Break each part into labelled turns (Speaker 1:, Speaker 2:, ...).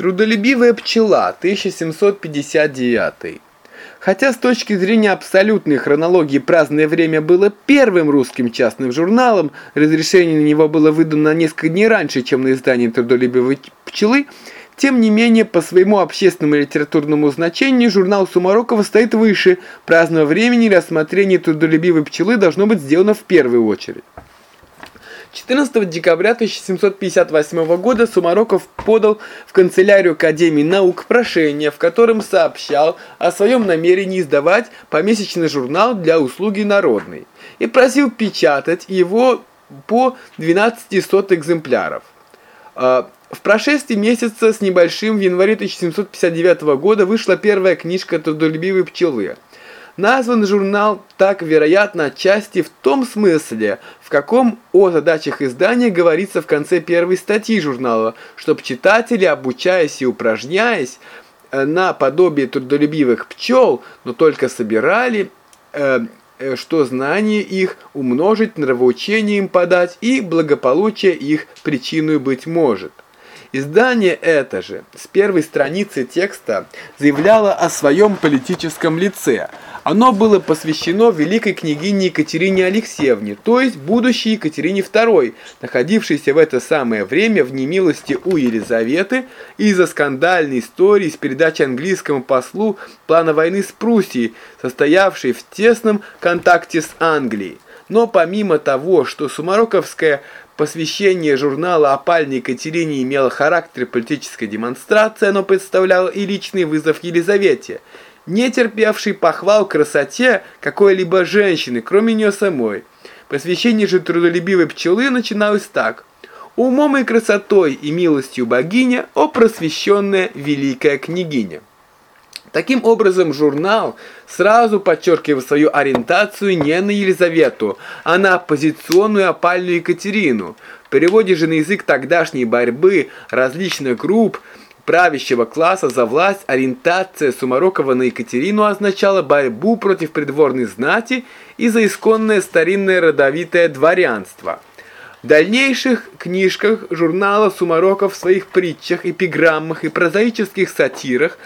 Speaker 1: Трудолюбивая пчела, 1759. Хотя с точки зрения абсолютной хронологии «Праздное время» было первым русским частным журналом, разрешение на него было выдано несколько дней раньше, чем на издание «Трудолюбивой пчелы», тем не менее, по своему общественному и литературному значению журнал Сумарокова стоит выше. Праздного времени рассмотрение трудолюбивой пчелы должно быть сделано в первую очередь. 14 декабря 1758 года Сумароков подал в канцелярию Академии наук прошение, в котором сообщал о своем намерении издавать помесячный журнал для услуги народной и просил печатать его по 12 сот экземпляров. А, в прошествии месяца с небольшим в январе 1759 года вышла первая книжка «Трудолюбивой пчелы». Назван журнал так, вероятно, отчасти в том смысле, в каком о задачах издания говорится в конце первой статьи журнала, чтобы читатели, обучаясь и упражняясь э, на подобие трудолюбивых пчел, но только собирали, э, э, что знание их умножить, нравоучение им подать и благополучие их причиной быть может. Издание это же с первой страницы текста заявляло о своем политическом лице. Оно было посвящено великой княгине Екатерине Алексеевне, то есть будущей Екатерине II, находившейся в это самое время в немилости у Елизаветы из-за скандальной истории с передачей английскому послу плана войны с Пруссией, состоявшей в тесном контакте с Англией. Но помимо того, что Сумароковская Посвящение журнала «Опальной Екатерине» имело характер политической демонстрации, оно представляло и личный вызов Елизавете, не терпевшей похвал красоте какой-либо женщины, кроме нее самой. Посвящение же трудолюбивой пчелы начиналось так. «Умом и красотой и милостью богиня, о просвещенная великая княгиня». Таким образом, журнал сразу подчеркивал свою ориентацию не на Елизавету, а на оппозиционную опальную Екатерину. В переводе же на язык тогдашней борьбы различных групп правящего класса за власть ориентация Сумарокова на Екатерину означала борьбу против придворной знати и за исконное старинное родовитое дворянство. В дальнейших книжках журнала Сумароков в своих притчах, эпиграммах и прозаических сатирах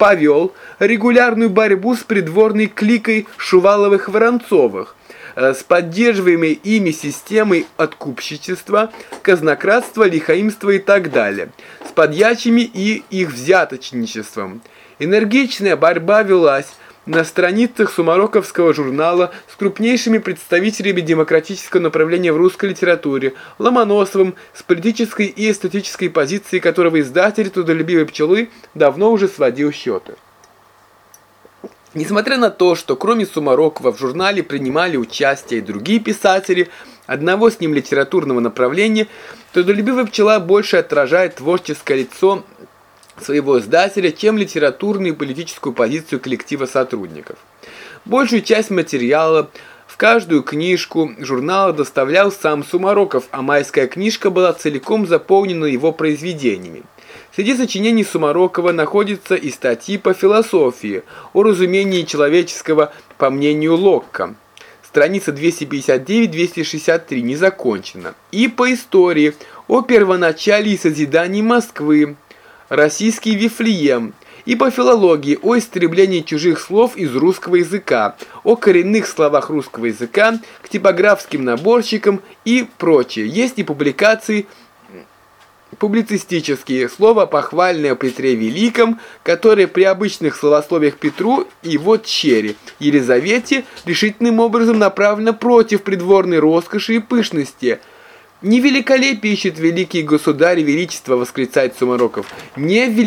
Speaker 1: повел регулярную борьбу с придворной кликой Шуваловых-Воронцовых, э, с поддерживаемой ими системой откупщичества, казнократства, лихаимства и так далее, с подьячими и их взяточничеством. Энергичная борьба велась на страницах Сумароковского журнала с крупнейшими представителями демократического направления в русской литературе, Ломоносовым, с политической и эстетической позиции которого издатель трудолюбивой пчелы давно уже сводил счеты. Несмотря на то, что кроме Сумарокова в журнале принимали участие и другие писатели одного с ним литературного направления, трудолюбивая пчела больше отражает творческое лицо своего издателя, чем литературную и политическую позицию коллектива сотрудников. Большую часть материала в каждую книжку журнала доставлял сам Сумароков, а майская книжка была целиком заполнена его произведениями. Среди сочинений Сумарокова находятся и статьи по философии, о разумении человеческого по мнению Локка. Страница 259-263 не закончена. И по истории, о первоначале и созидании Москвы, российский Вифлеем, и по филологии о истреблении чужих слов из русского языка, о коренных словах русского языка, к типографским наборщикам и прочее. Есть и публикации публицистические, слова похвальное Петре Великом, которые при обычных словословиях Петру и вот чере Елизавете решительным образом направлено против придворной роскоши и пышности – не великолепие ищет великий государь величество, восклицает Сумароков. Не в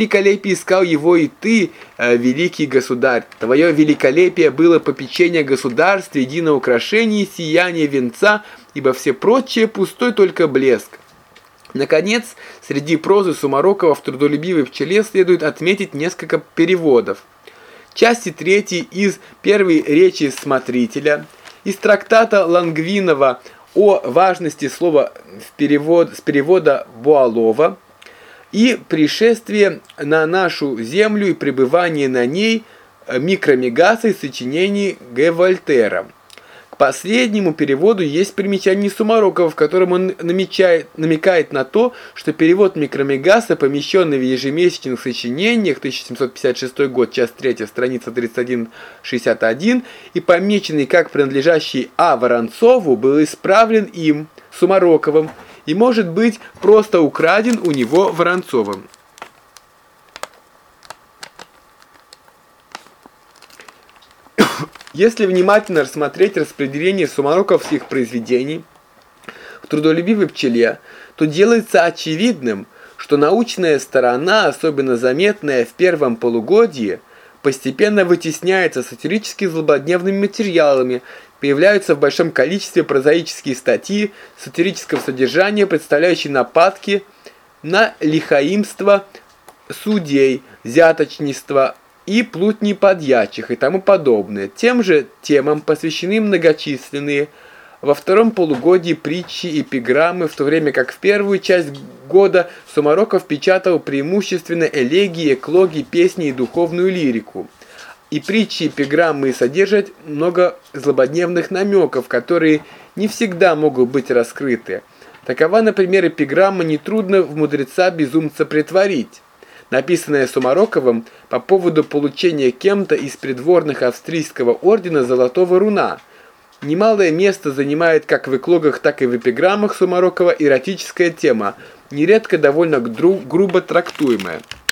Speaker 1: искал его и ты, э, великий государь. Твое великолепие было попечение государства, единое украшение, сияние венца, ибо все прочее пустой только блеск. Наконец, среди прозы Сумарокова в трудолюбивой пчеле следует отметить несколько переводов. Части третьей из первой речи смотрителя, из трактата Лангвинова о важности слова в перевод, с перевода Буалова и пришествие на нашу землю и пребывание на ней микромегаса из сочинений Г. К последнему переводу есть примечание Сумарокова, в котором он намечает, намекает на то, что перевод Микромегаса, помещенный в ежемесячных сочинениях, 1756 год, часть 3, страница 3161, и помеченный как принадлежащий А. Воронцову, был исправлен им, Сумароковым, и может быть просто украден у него Воронцовым. Если внимательно рассмотреть распределение сумароковских произведений в трудолюбивой пчеле, то делается очевидным, что научная сторона, особенно заметная в первом полугодии, постепенно вытесняется сатирически злободневными материалами, появляются в большом количестве прозаические статьи сатирического содержания, представляющие нападки на лихаимство судей, взяточничество, и плутни подьячих и тому подобное. Тем же темам посвящены многочисленные во втором полугодии притчи и эпиграммы, в то время как в первую часть года Сумароков печатал преимущественно элегии, эклоги, песни и духовную лирику. И притчи и эпиграммы содержат много злободневных намеков, которые не всегда могут быть раскрыты. Такова, например, эпиграмма «Нетрудно в мудреца безумца притворить» написанное Сумароковым по поводу получения кем-то из придворных австрийского ордена Золотого Руна. Немалое место занимает как в эклогах, так и в эпиграммах Сумарокова эротическая тема, нередко довольно грубо трактуемая.